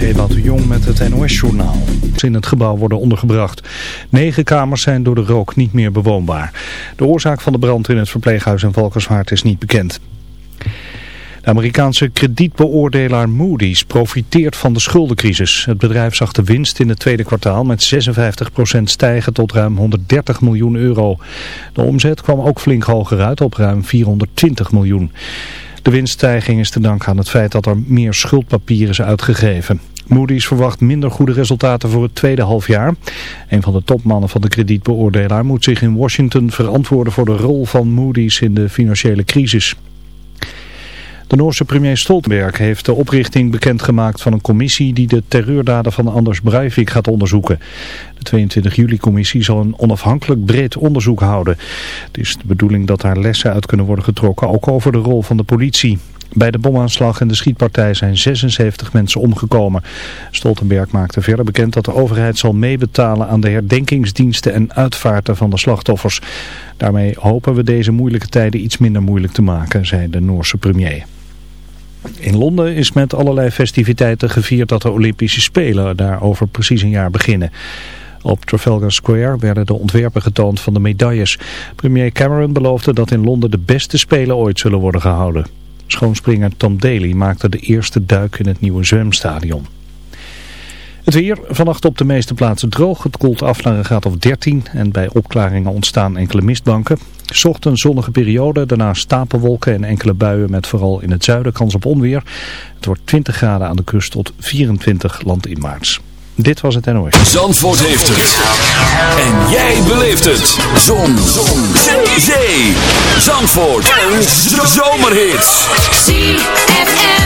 is Jong met het NOS-journaal. In het gebouw worden ondergebracht. Negen kamers zijn door de rook niet meer bewoonbaar. De oorzaak van de brand in het verpleeghuis in Valkenswaard is niet bekend. De Amerikaanse kredietbeoordelaar Moody's profiteert van de schuldencrisis. Het bedrijf zag de winst in het tweede kwartaal met 56% stijgen tot ruim 130 miljoen euro. De omzet kwam ook flink hoger uit op ruim 420 miljoen. De winststijging is te danken aan het feit dat er meer schuldpapier is uitgegeven. Moody's verwacht minder goede resultaten voor het tweede halfjaar. Een van de topmannen van de kredietbeoordelaar moet zich in Washington verantwoorden voor de rol van Moody's in de financiële crisis. De Noorse premier Stoltenberg heeft de oprichting bekendgemaakt van een commissie die de terreurdaden van Anders Breivik gaat onderzoeken. De 22 juli-commissie zal een onafhankelijk breed onderzoek houden. Het is de bedoeling dat daar lessen uit kunnen worden getrokken, ook over de rol van de politie. Bij de bomaanslag en de schietpartij zijn 76 mensen omgekomen. Stoltenberg maakte verder bekend dat de overheid zal meebetalen aan de herdenkingsdiensten en uitvaarten van de slachtoffers. Daarmee hopen we deze moeilijke tijden iets minder moeilijk te maken, zei de Noorse premier. In Londen is met allerlei festiviteiten gevierd dat de Olympische Spelen daar over precies een jaar beginnen. Op Trafalgar Square werden de ontwerpen getoond van de medailles. Premier Cameron beloofde dat in Londen de beste Spelen ooit zullen worden gehouden. Schoonspringer Tom Daly maakte de eerste duik in het nieuwe zwemstadion. Het weer, vannacht op de meeste plaatsen droog. Het koelt af naar een graad of 13 en bij opklaringen ontstaan enkele mistbanken. Zocht een zonnige periode, daarna stapelwolken en enkele buien met vooral in het zuiden kans op onweer. Het wordt 20 graden aan de kust tot 24 landinwaarts. Dit was het NOS. Zandvoort heeft het. En jij beleeft het. Zon. Zon. Zee. Zee. Zandvoort. Een zomerhit. ZFM.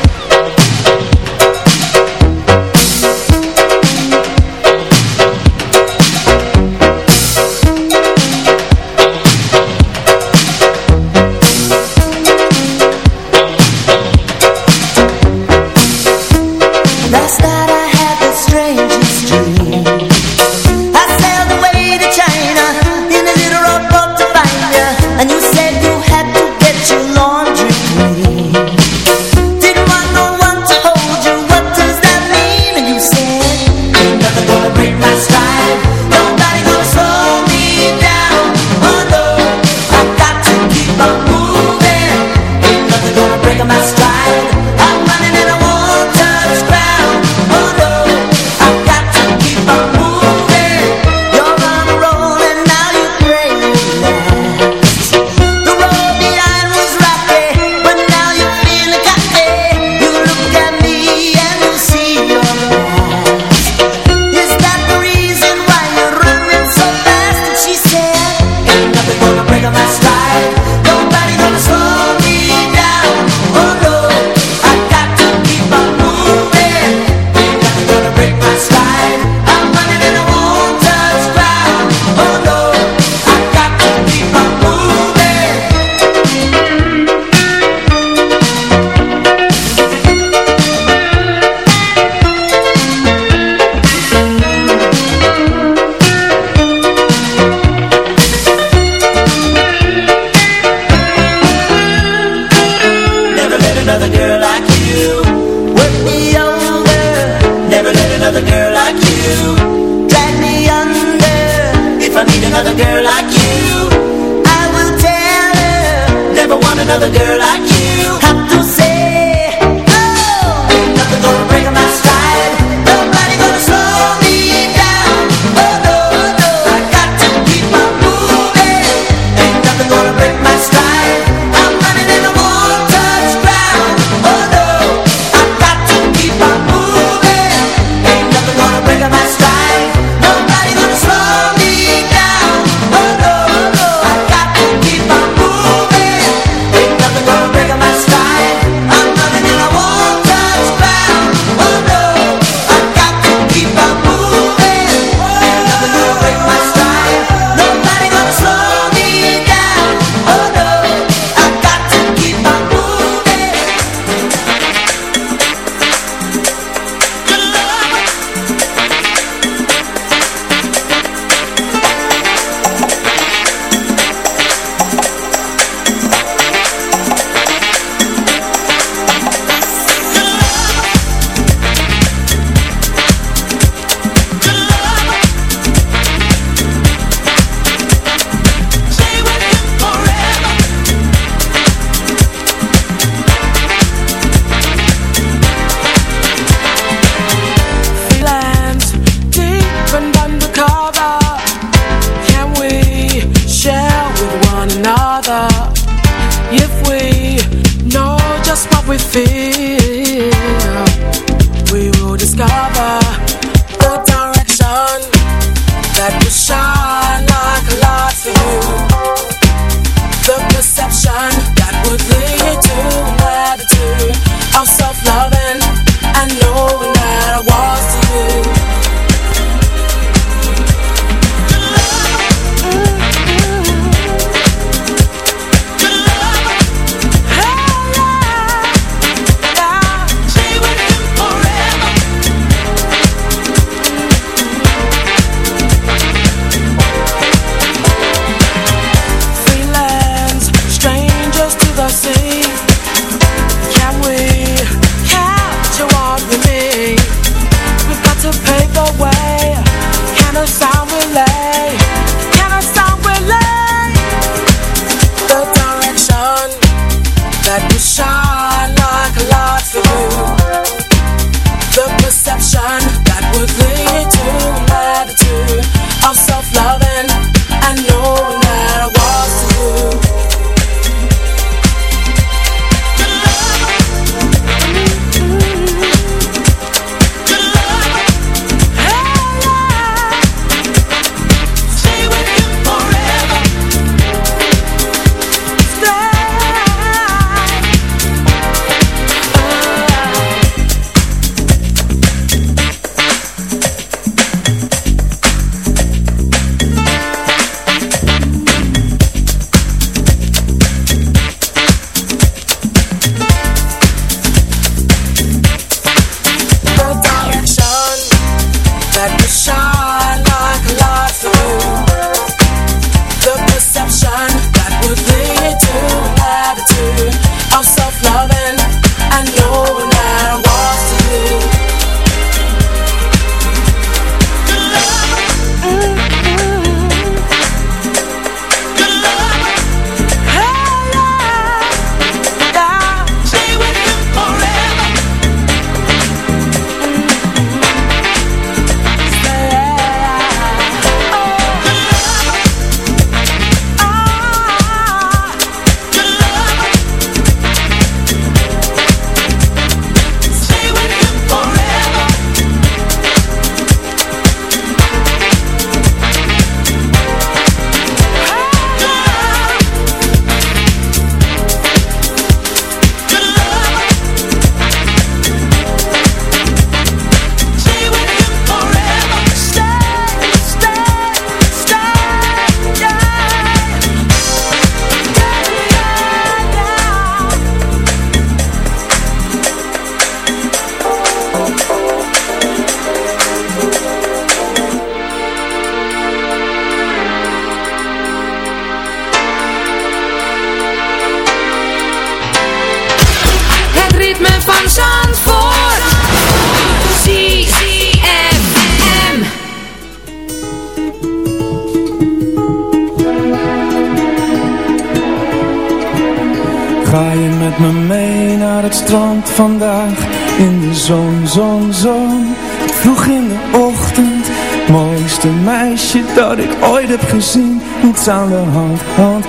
discover Hand, hand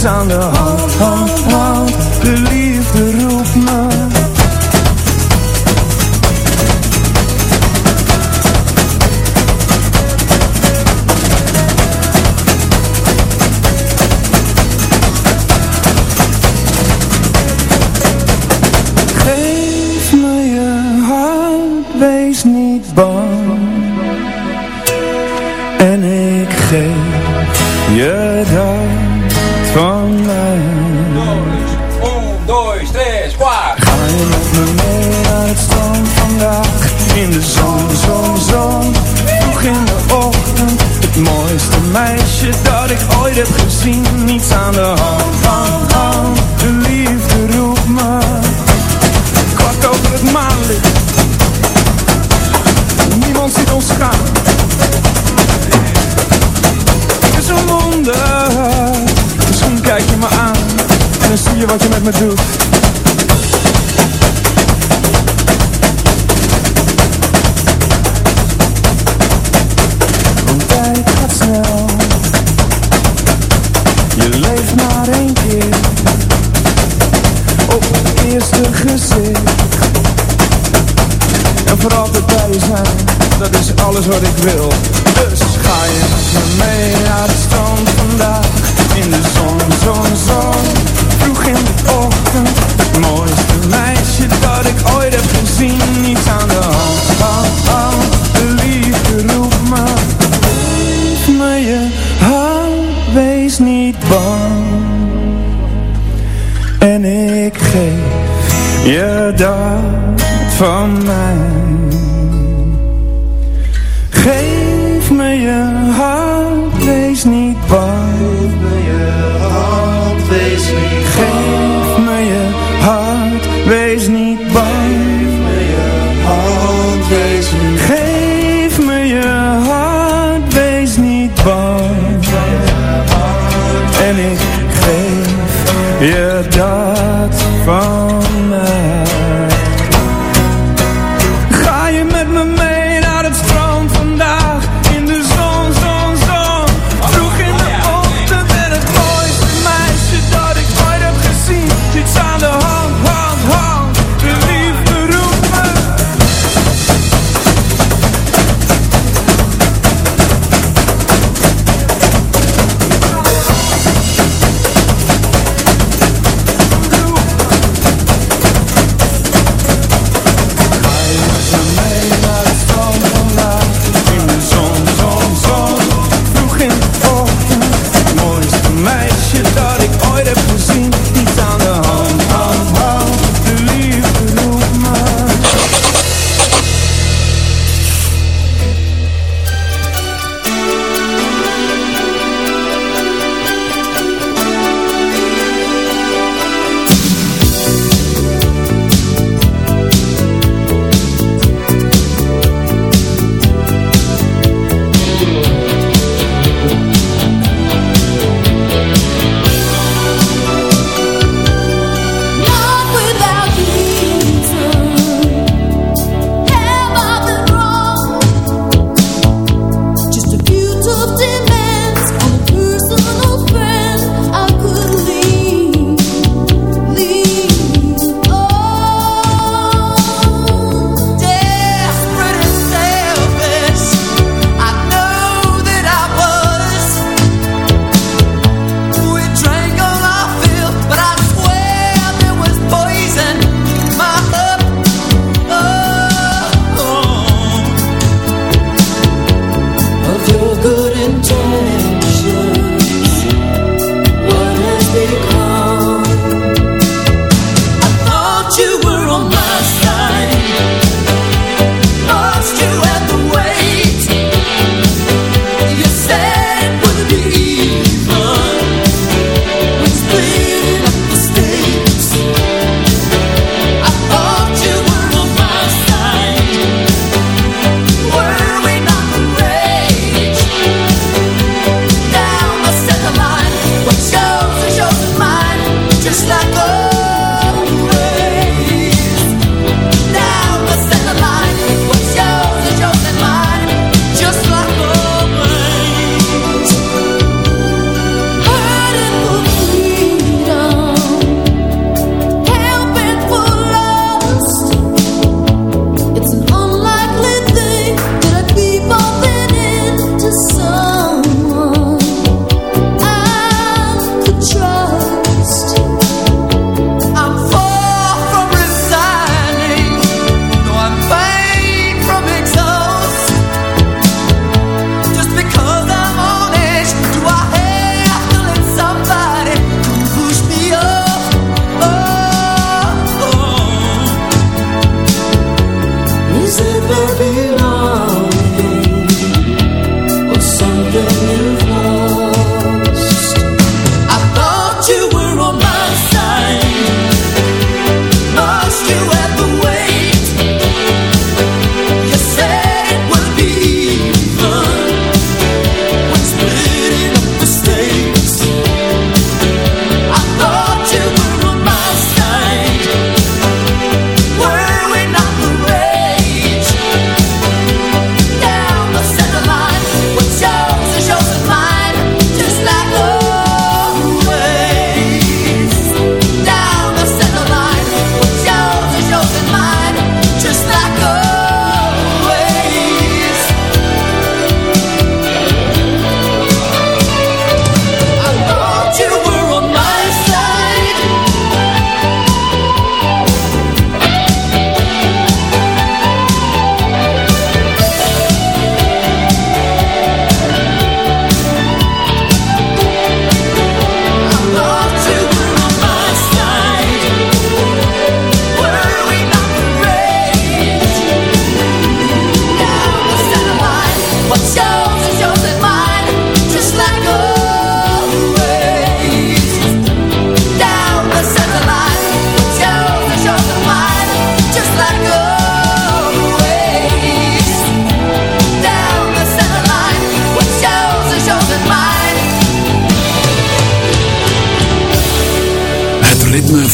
gezien Niets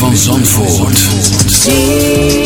On Zandvoort.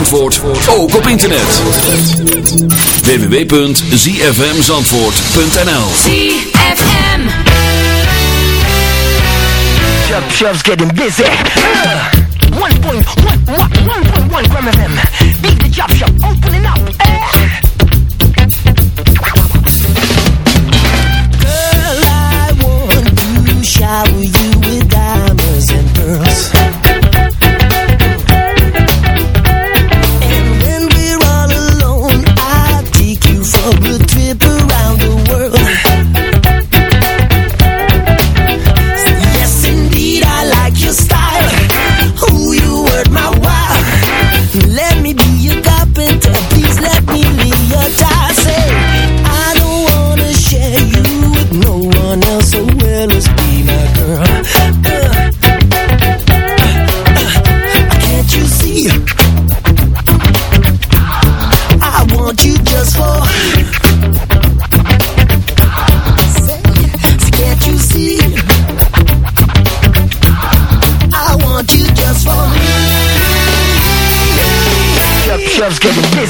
Zandvoort ook op internet. www.zfmzandvoort.nl ZFM Chub, Chub's getting busy. Uh, 1.1 gram of them. Beat the chop shop, opening up. cause I'm.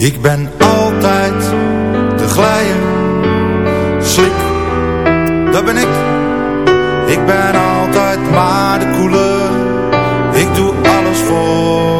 Ik ben altijd de glijer, slik, dat ben ik. Ik ben altijd maar de koele, ik doe alles voor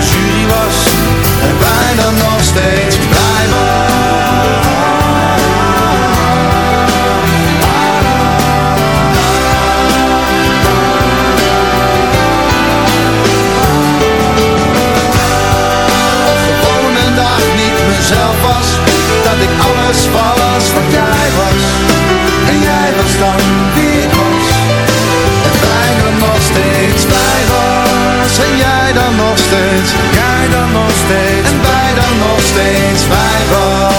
steeds blij was. Gewoon een dag niet mezelf was. Dat ik alles was wat jij was. En jij was dan wie ik was. En bijna nog steeds blij was. En jij dan nog steeds, jij dan nog steeds. Dan nog steeds blij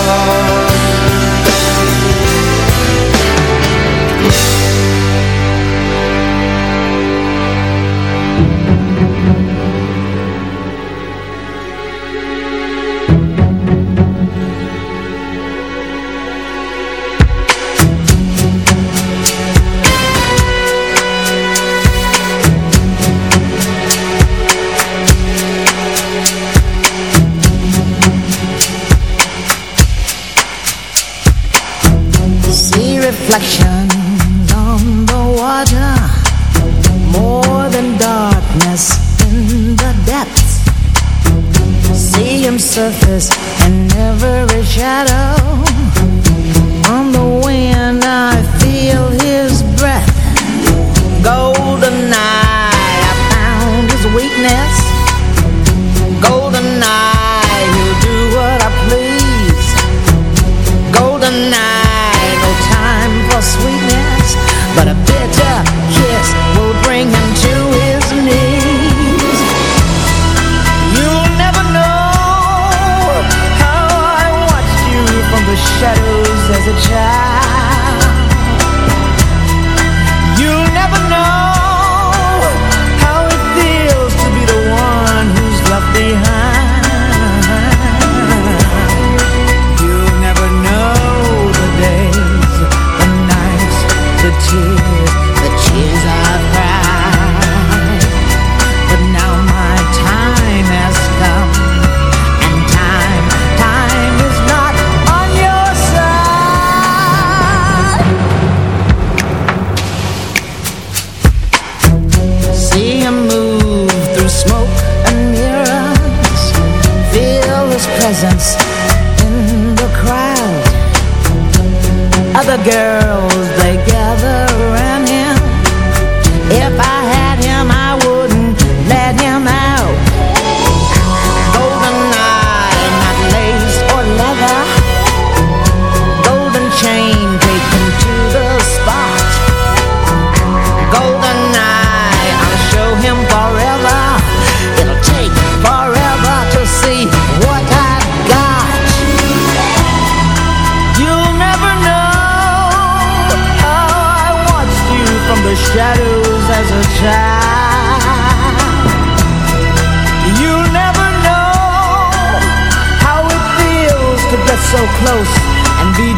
girl.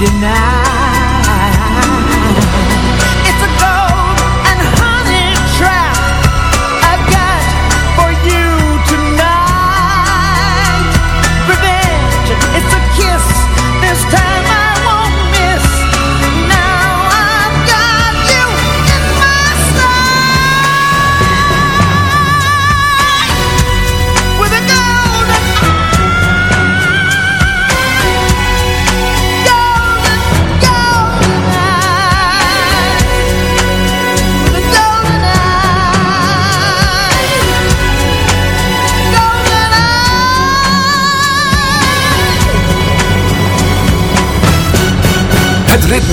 deny